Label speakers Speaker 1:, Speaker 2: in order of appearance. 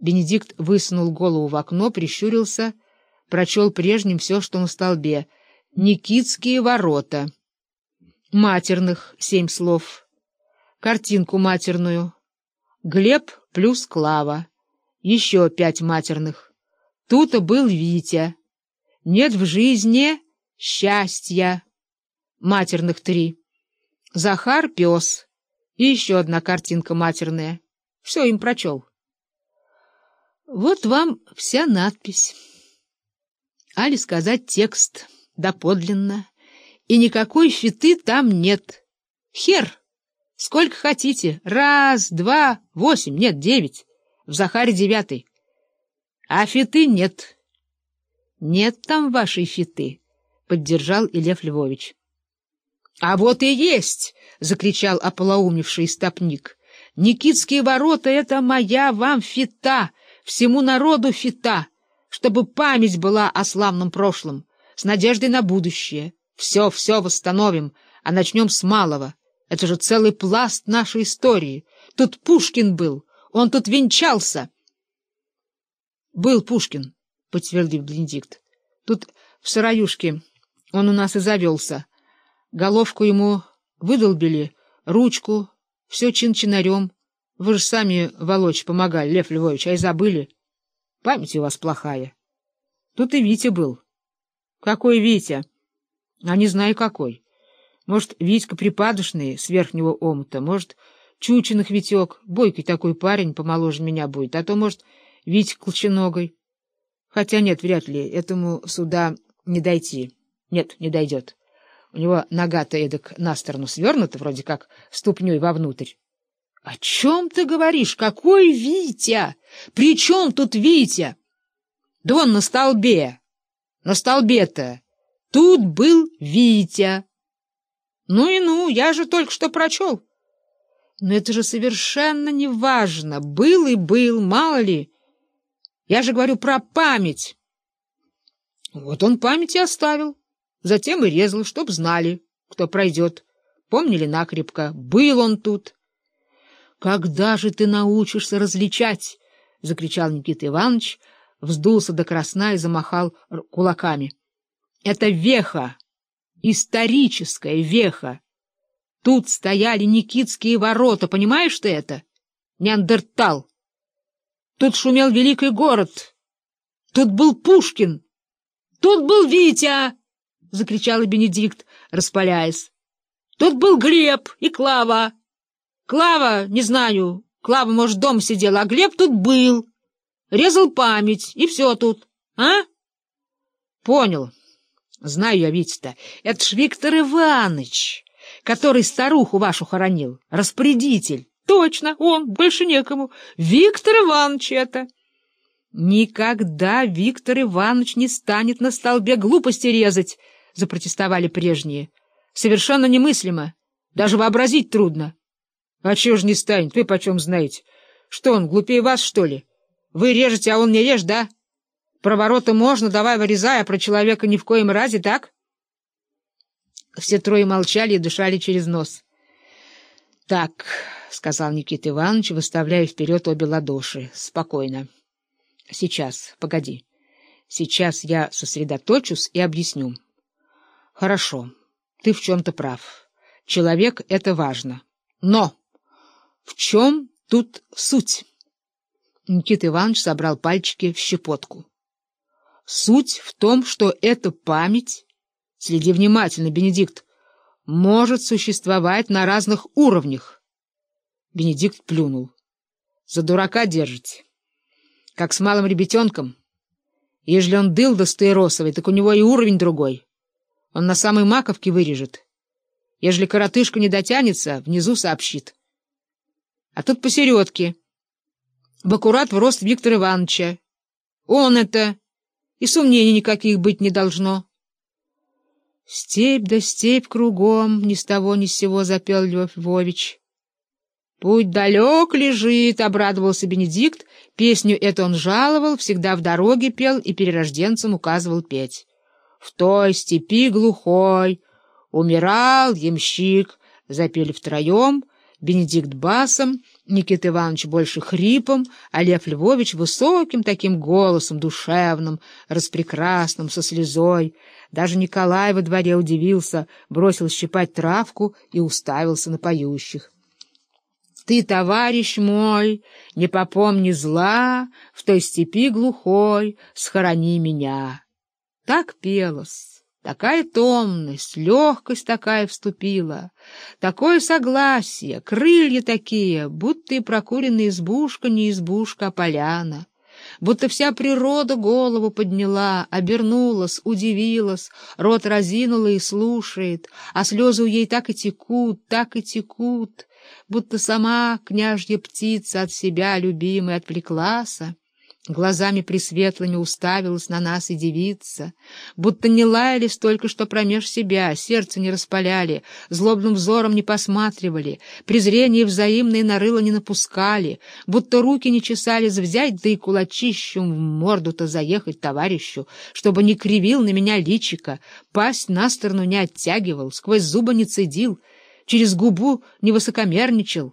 Speaker 1: Бенедикт высунул голову в окно, прищурился, прочел прежним все, что на столбе. «Никитские ворота». Матерных семь слов. Картинку матерную. Глеб плюс Клава. Еще пять матерных. Тут был Витя. Нет в жизни счастья. Матерных три. Захар — пес. И еще одна картинка матерная. Все им прочел. Вот вам вся надпись. Али сказать текст доподлинно, и никакой фиты там нет. Хер! Сколько хотите. Раз, два, восемь, нет, девять. В Захаре девятый. А фиты нет. Нет там вашей фиты, — поддержал Илев Львович. — А вот и есть! — закричал ополоумевший стопник. — Никитские ворота — это моя вам фита! — всему народу фита, чтобы память была о славном прошлом, с надеждой на будущее. Все, все восстановим, а начнем с малого. Это же целый пласт нашей истории. Тут Пушкин был, он тут венчался. — Был Пушкин, — подтвердил Бенедикт. — Тут в сыроюшке он у нас и завелся. Головку ему выдолбили, ручку, все чин-чинарем. Вы же сами волочь помогали, Лев Львович, а и забыли. Память у вас плохая. Тут и Витя был. Какой Витя? А не знаю какой. Может, Витька припадочный с верхнего омута, может, Чучиных Витек, бойкий такой парень, помоложе меня будет, а то, может, Витя Колченогой. Хотя нет, вряд ли, этому сюда не дойти. Нет, не дойдет. У него нога-то эдак на сторону свернута, вроде как ступней вовнутрь. — О чем ты говоришь? Какой Витя? При чем тут Витя? — Да он на столбе. На столбе-то. Тут был Витя. — Ну и ну, я же только что прочел. — Но это же совершенно не важно. Был и был, мало ли. Я же говорю про память. Вот он память и оставил. Затем и резал, чтоб знали, кто пройдет. Помнили накрепко. Был он тут. Когда же ты научишься различать? — закричал Никита Иванович, вздулся до красна и замахал кулаками. — Это веха, историческая веха. Тут стояли Никитские ворота, понимаешь ты это? Неандертал. Тут шумел великий город. Тут был Пушкин. Тут был Витя! — закричал Бенедикт, распаляясь. Тут был Глеб и Клава. Клава, не знаю, Клава, может, дома сидела, а Глеб тут был. Резал память, и все тут. А? Понял. Знаю я Витя-то. Это ж Виктор Иванович, который старуху вашу хоронил. Распорядитель. Точно, он, больше некому. Виктор Иванович это. Никогда Виктор Иванович не станет на столбе глупости резать, запротестовали прежние. Совершенно немыслимо. Даже вообразить трудно. — А чего ж не станет? Вы почем знаете? Что он, глупее вас, что ли? Вы режете, а он не режет, да? Про ворота можно, давай вырезай, а про человека ни в коем разе, так? Все трое молчали и дышали через нос. — Так, — сказал Никита Иванович, выставляя вперед обе ладоши. — Спокойно. — Сейчас, погоди. Сейчас я сосредоточусь и объясню. — Хорошо, ты в чем-то прав. Человек — это важно. Но... В чем тут суть? Никита Иванович собрал пальчики в щепотку. Суть в том, что эта память, следи внимательно, Бенедикт, может существовать на разных уровнях. Бенедикт плюнул. За дурака держите. Как с малым ребятенком. Ежели он дыл до стаиросовой, так у него и уровень другой. Он на самой маковке вырежет. Ежели коротышка не дотянется, внизу сообщит а тут посередке. В в рост Виктора Ивановича. Он это, и сомнений никаких быть не должно. Степь да степь кругом, ни с того ни с сего запел Лев Львович. Путь далек лежит, — обрадовался Бенедикт. Песню эту он жаловал, всегда в дороге пел и перерожденцам указывал петь. В той степи глухой умирал ямщик, запели втроем — Бенедикт басом, Никита Иванович больше хрипом, а Лев Львович высоким таким голосом, душевным, распрекрасным, со слезой. Даже Николай во дворе удивился, бросил щипать травку и уставился на поющих. Ты, товарищ мой, не попомни зла, в той степи глухой схорони меня. Так пелось. Такая томность, легкость такая вступила, такое согласие, крылья такие, будто и прокуренная избушка не избушка, а поляна. Будто вся природа голову подняла, обернулась, удивилась, рот разинула и слушает, а слезы у ей так и текут, так и текут, будто сама княжья птица от себя любимой отвлеклась, Глазами пресветлыми уставилась на нас и девица, будто не лаялись только что промеж себя, сердце не распаляли, злобным взором не посматривали, презрение взаимное на рыло не напускали, будто руки не чесались взять, да и кулачищем в морду-то заехать товарищу, чтобы не кривил на меня личика, пасть на сторону не оттягивал, сквозь зубы не цедил, через губу не высокомерничал,